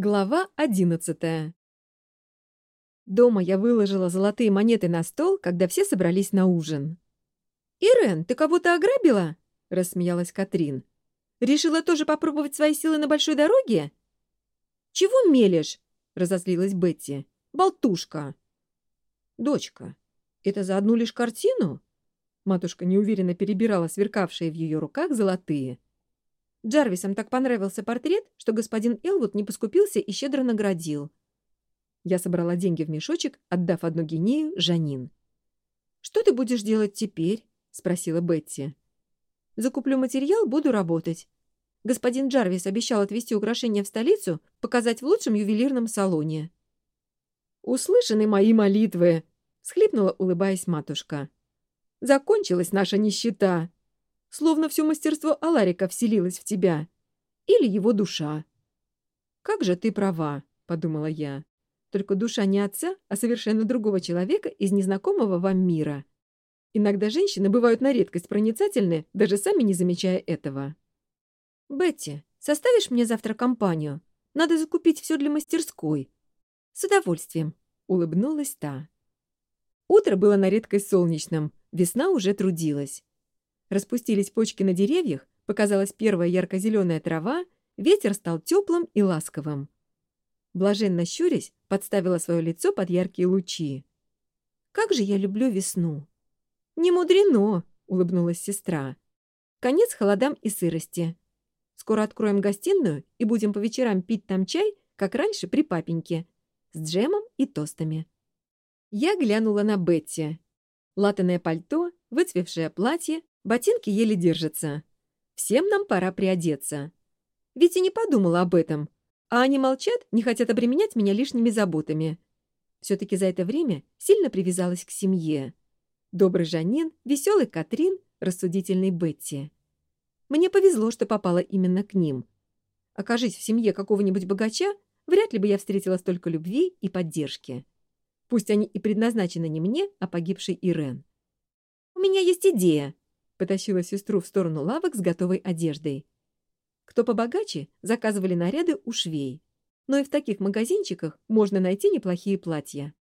Глава 11 Дома я выложила золотые монеты на стол, когда все собрались на ужин. «Ирен, ты кого-то ограбила?» — рассмеялась Катрин. «Решила тоже попробовать свои силы на большой дороге?» «Чего мелешь?» — разозлилась Бетти. «Болтушка!» «Дочка, это за одну лишь картину?» Матушка неуверенно перебирала сверкавшие в ее руках золотые. Джарвисам так понравился портрет, что господин Элвуд не поскупился и щедро наградил. Я собрала деньги в мешочек, отдав одну гинею Жанин. «Что ты будешь делать теперь?» — спросила Бетти. «Закуплю материал, буду работать. Господин Джарвис обещал отвезти украшения в столицу, показать в лучшем ювелирном салоне». «Услышаны мои молитвы!» — схлипнула, улыбаясь матушка. «Закончилась наша нищета!» Словно все мастерство Аларика вселилось в тебя. Или его душа. «Как же ты права», — подумала я. «Только душа не отца, а совершенно другого человека из незнакомого вам мира. Иногда женщины бывают на редкость проницательны, даже сами не замечая этого». «Бетти, составишь мне завтра компанию? Надо закупить все для мастерской». «С распустились почки на деревьях, показалась первая ярко-зеленая трава, ветер стал теплым и ласковым. Блаженно щурясь, подставила свое лицо под яркие лучи. «Как же я люблю весну!» «Не мудрено!» — улыбнулась сестра. «Конец холодам и сырости. Скоро откроем гостиную и будем по вечерам пить там чай, как раньше при папеньке, с джемом и тостами». Я глянула на Бетти. Латанное пальто, выцвевшее платье, Ботинки еле держатся. Всем нам пора приодеться. Витя не подумала об этом. А они молчат, не хотят обременять меня лишними заботами. Все-таки за это время сильно привязалась к семье. Добрый Жанин, веселый Катрин, рассудительный Бетти. Мне повезло, что попала именно к ним. Окажись в семье какого-нибудь богача, вряд ли бы я встретила столько любви и поддержки. Пусть они и предназначены не мне, а погибшей Ирен. «У меня есть идея», потащила сестру в сторону лавок с готовой одеждой. Кто побогаче, заказывали наряды у швей. Но и в таких магазинчиках можно найти неплохие платья.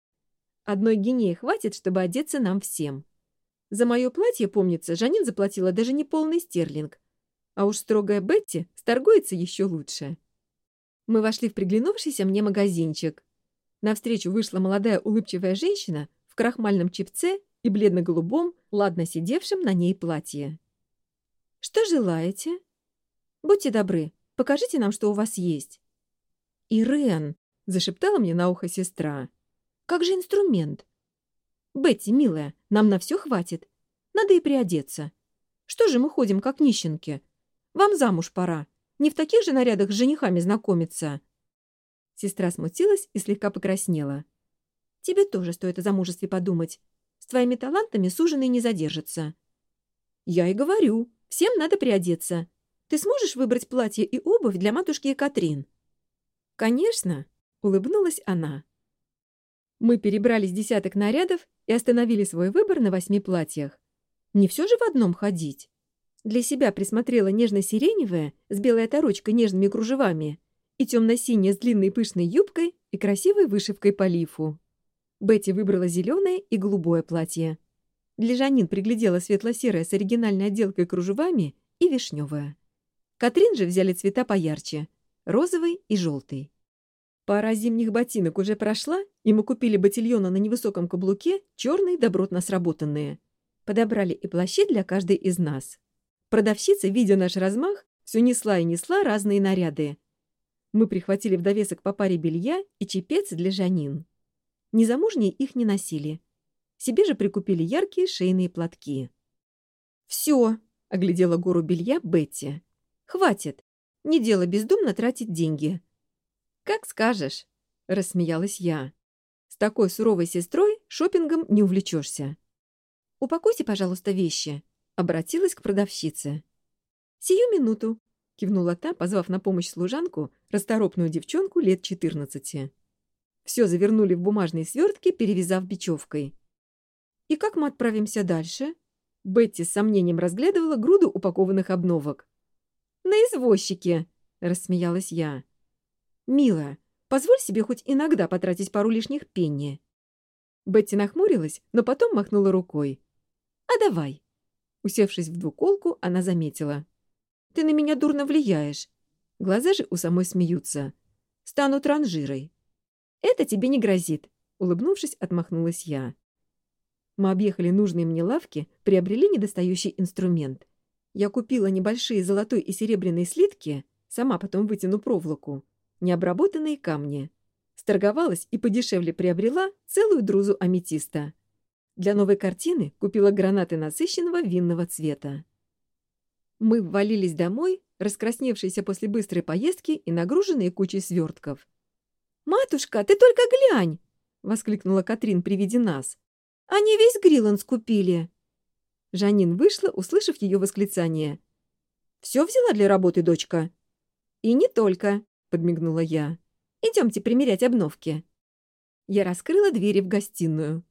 Одной гинеи хватит, чтобы одеться нам всем. За мое платье, помнится, Жанин заплатила даже не полный стерлинг. А уж строгая Бетти сторгуется еще лучше. Мы вошли в приглянувшийся мне магазинчик. Навстречу вышла молодая улыбчивая женщина в крахмальном чипце и бледно-голубом, ладно сидевшим на ней платье. «Что желаете?» «Будьте добры, покажите нам, что у вас есть». «Ирен!» — зашептала мне на ухо сестра. «Как же инструмент?» «Бетти, милая, нам на все хватит. Надо и приодеться. Что же мы ходим, как нищенки? Вам замуж пора. Не в таких же нарядах с женихами знакомиться». Сестра смутилась и слегка покраснела. «Тебе тоже стоит о замужестве подумать», с твоими талантами суженый не задержится». «Я и говорю. Всем надо приодеться. Ты сможешь выбрать платье и обувь для матушки Екатрин?» «Конечно», — улыбнулась она. Мы перебрались десяток нарядов и остановили свой выбор на восьми платьях. Не все же в одном ходить. Для себя присмотрела нежно-сиреневое с белой оторочкой нежными кружевами и темно-синее с длинной пышной юбкой и красивой вышивкой по лифу. Бетти выбрала зеленое и голубое платье. Для Жанин приглядела светло-серое с оригинальной отделкой кружевами и вишневое. Катрин же взяли цвета поярче — розовый и желтый. Пара зимних ботинок уже прошла, и мы купили ботильона на невысоком каблуке, черные добротно сработанные. Подобрали и плащи для каждой из нас. Продавщица, видя наш размах, все несла и несла разные наряды. Мы прихватили в довесок по паре белья и чепец для Жанин незамужние их не носили. Себе же прикупили яркие шейные платки. «Все!» — оглядела гору белья Бетти. «Хватит! Не дело бездумно тратить деньги!» «Как скажешь!» — рассмеялась я. «С такой суровой сестрой шопингом не увлечешься!» «Упакуйте, пожалуйста, вещи!» — обратилась к продавщице. «Сию минуту!» — кивнула та, позвав на помощь служанку, расторопную девчонку лет четырнадцати. Все завернули в бумажные свертки, перевязав бечевкой. «И как мы отправимся дальше?» Бетти с сомнением разглядывала груду упакованных обновок. «На извозчике!» — рассмеялась я. «Милая, Позволь себе хоть иногда потратить пару лишних пенни». Бетти нахмурилась, но потом махнула рукой. «А давай». Усевшись в двуколку, она заметила. «Ты на меня дурно влияешь. Глаза же у самой смеются. Стану транжирой». «Это тебе не грозит», — улыбнувшись, отмахнулась я. Мы объехали нужные мне лавки, приобрели недостающий инструмент. Я купила небольшие золотой и серебряные слитки, сама потом вытяну проволоку, необработанные камни. Сторговалась и подешевле приобрела целую друзу аметиста. Для новой картины купила гранаты насыщенного винного цвета. Мы ввалились домой, раскрасневшиеся после быстрой поездки и нагруженные кучей свертков. «Матушка, ты только глянь!» — воскликнула Катрин при виде нас. «Они весь Гриланд скупили!» Жанин вышла, услышав ее восклицание. «Все взяла для работы, дочка?» «И не только», — подмигнула я. «Идемте примерять обновки». Я раскрыла двери в гостиную.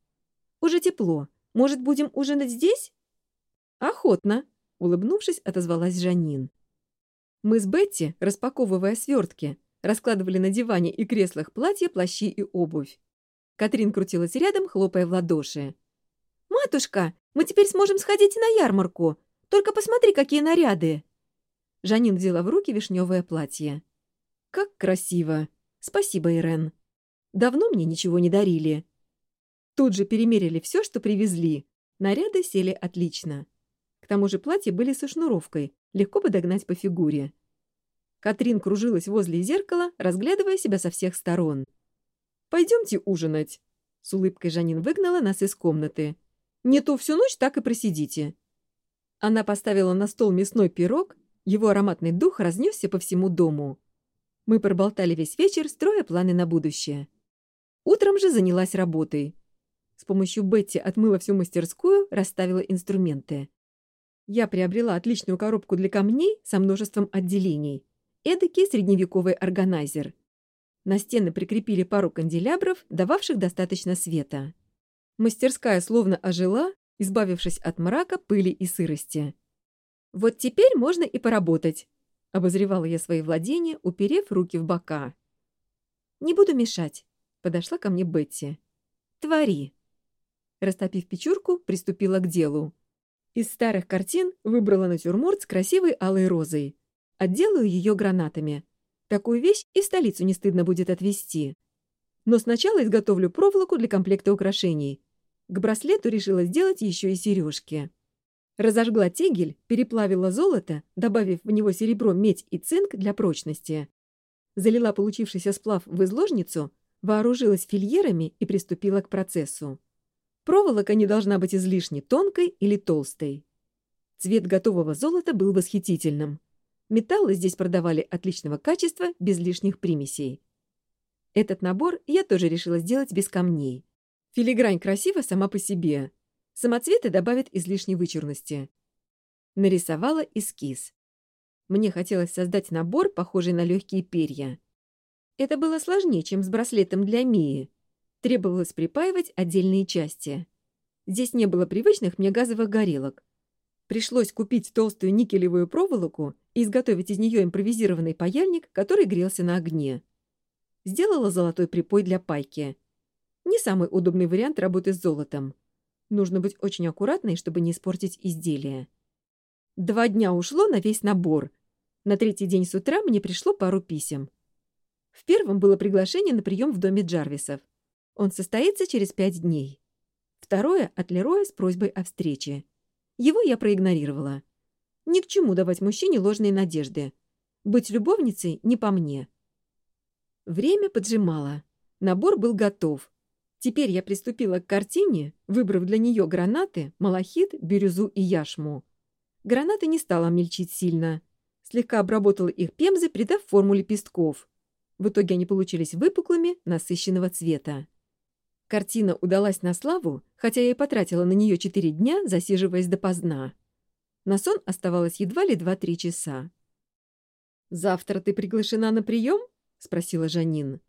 «Уже тепло. Может, будем ужинать здесь?» «Охотно», — улыбнувшись, отозвалась Жанин. Мы с Бетти, распаковывая свертки, раскладывали на диване и креслах платья, плащи и обувь. Катрин крутилась рядом, хлопая в ладоши. «Матушка, мы теперь сможем сходить на ярмарку. Только посмотри, какие наряды!» Жанин взяла в руки вишневое платье. «Как красиво! Спасибо, Ирен. Давно мне ничего не дарили». Тут же перемерили все, что привезли. Наряды сели отлично. К тому же платья были со шнуровкой, легко подогнать по фигуре. Катрин кружилась возле зеркала, разглядывая себя со всех сторон. «Пойдемте ужинать!» С улыбкой Жанин выгнала нас из комнаты. «Не то всю ночь так и просидите!» Она поставила на стол мясной пирог, его ароматный дух разнесся по всему дому. Мы проболтали весь вечер, строя планы на будущее. Утром же занялась работой. С помощью Бетти отмыла всю мастерскую, расставила инструменты. Я приобрела отличную коробку для камней со множеством отделений. Эдакий средневековый органайзер. На стены прикрепили пару канделябров, дававших достаточно света. Мастерская словно ожила, избавившись от мрака, пыли и сырости. «Вот теперь можно и поработать», — обозревала я свои владения, уперев руки в бока. «Не буду мешать», — подошла ко мне Бетти. «Твори». Растопив печурку, приступила к делу. Из старых картин выбрала натюрморт с красивой алой розой. отделаю ее гранатами. Такую вещь и в столицу не стыдно будет отвезти. Но сначала изготовлю проволоку для комплекта украшений. К браслету решила сделать еще и сережки. Разожгла тегель, переплавила золото, добавив в него серебро, медь и цинк для прочности. Залила получившийся сплав в изложницу, вооружилась фильерами и приступила к процессу. Проволока не должна быть излишне тонкой или толстой. Цвет готового золота был восхитительным. Металлы здесь продавали отличного качества, без лишних примесей. Этот набор я тоже решила сделать без камней. Филигрань красива сама по себе. Самоцветы добавят излишней вычурности. Нарисовала эскиз. Мне хотелось создать набор, похожий на легкие перья. Это было сложнее, чем с браслетом для Мии. Требовалось припаивать отдельные части. Здесь не было привычных мне газовых горелок. Пришлось купить толстую никелевую проволоку и изготовить из нее импровизированный паяльник, который грелся на огне. Сделала золотой припой для пайки. Не самый удобный вариант работы с золотом. Нужно быть очень аккуратной, чтобы не испортить изделие. Два дня ушло на весь набор. На третий день с утра мне пришло пару писем. В первом было приглашение на прием в доме Джарвисов. Он состоится через пять дней. Второе — от Лероя с просьбой о встрече. Его я проигнорировала. Ни к чему давать мужчине ложные надежды. Быть любовницей не по мне. Время поджимало. Набор был готов. Теперь я приступила к картине, выбрав для нее гранаты, малахит, бирюзу и яшму. Гранаты не стала мельчить сильно. Слегка обработала их пемзой, придав форму лепестков. В итоге они получились выпуклыми, насыщенного цвета. Картина удалась на славу, хотя я и потратила на нее четыре дня, засиживаясь допоздна. На сон оставалось едва ли два-три часа. «Завтра ты приглашена на прием?» — спросила Жанин.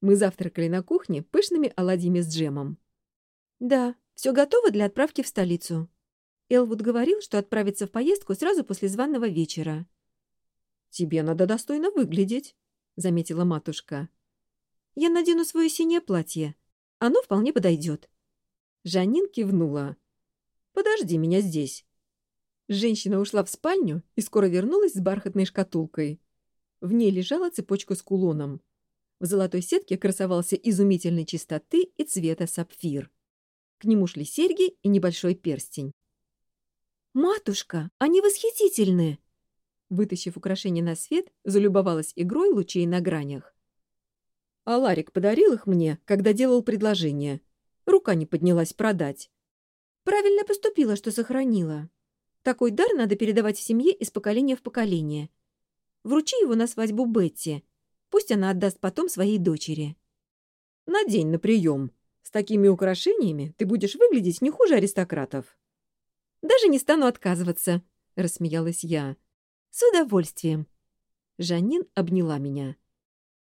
Мы завтракали на кухне пышными оладьями с джемом. «Да, все готово для отправки в столицу». Элвуд говорил, что отправится в поездку сразу после званого вечера. «Тебе надо достойно выглядеть», — заметила матушка. Я надену свое синее платье. Оно вполне подойдет. Жанин кивнула. «Подожди меня здесь». Женщина ушла в спальню и скоро вернулась с бархатной шкатулкой. В ней лежала цепочка с кулоном. В золотой сетке красовался изумительной чистоты и цвета сапфир. К нему шли серьги и небольшой перстень. «Матушка, они восхитительны!» Вытащив украшение на свет, залюбовалась игрой лучей на гранях. А Ларик подарил их мне, когда делал предложение. Рука не поднялась продать. Правильно поступила, что сохранила. Такой дар надо передавать в семье из поколения в поколение. Вручи его на свадьбу Бетти. Пусть она отдаст потом своей дочери. Надень на прием. С такими украшениями ты будешь выглядеть не хуже аристократов. Даже не стану отказываться, — рассмеялась я. С удовольствием. Жанин обняла меня.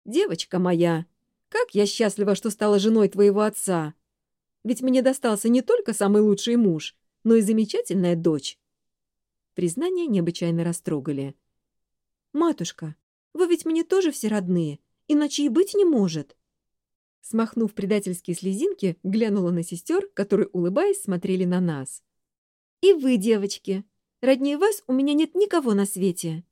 «Девочка моя, как я счастлива, что стала женой твоего отца! Ведь мне достался не только самый лучший муж, но и замечательная дочь!» Признания необычайно растрогали. «Матушка, вы ведь мне тоже все родные, иначе и быть не может!» Смахнув предательские слезинки, глянула на сестер, которые, улыбаясь, смотрели на нас. «И вы, девочки! Роднее вас у меня нет никого на свете!»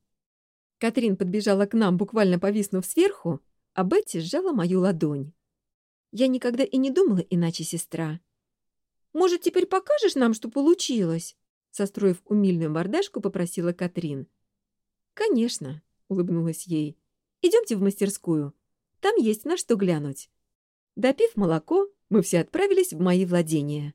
Катрин подбежала к нам, буквально повиснув сверху, а Бетти сжала мою ладонь. Я никогда и не думала иначе, сестра. «Может, теперь покажешь нам, что получилось?» Состроив умильную мордашку, попросила Катрин. «Конечно», — улыбнулась ей. «Идемте в мастерскую. Там есть на что глянуть». Допив молоко, мы все отправились в мои владения.